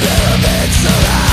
Pyramids around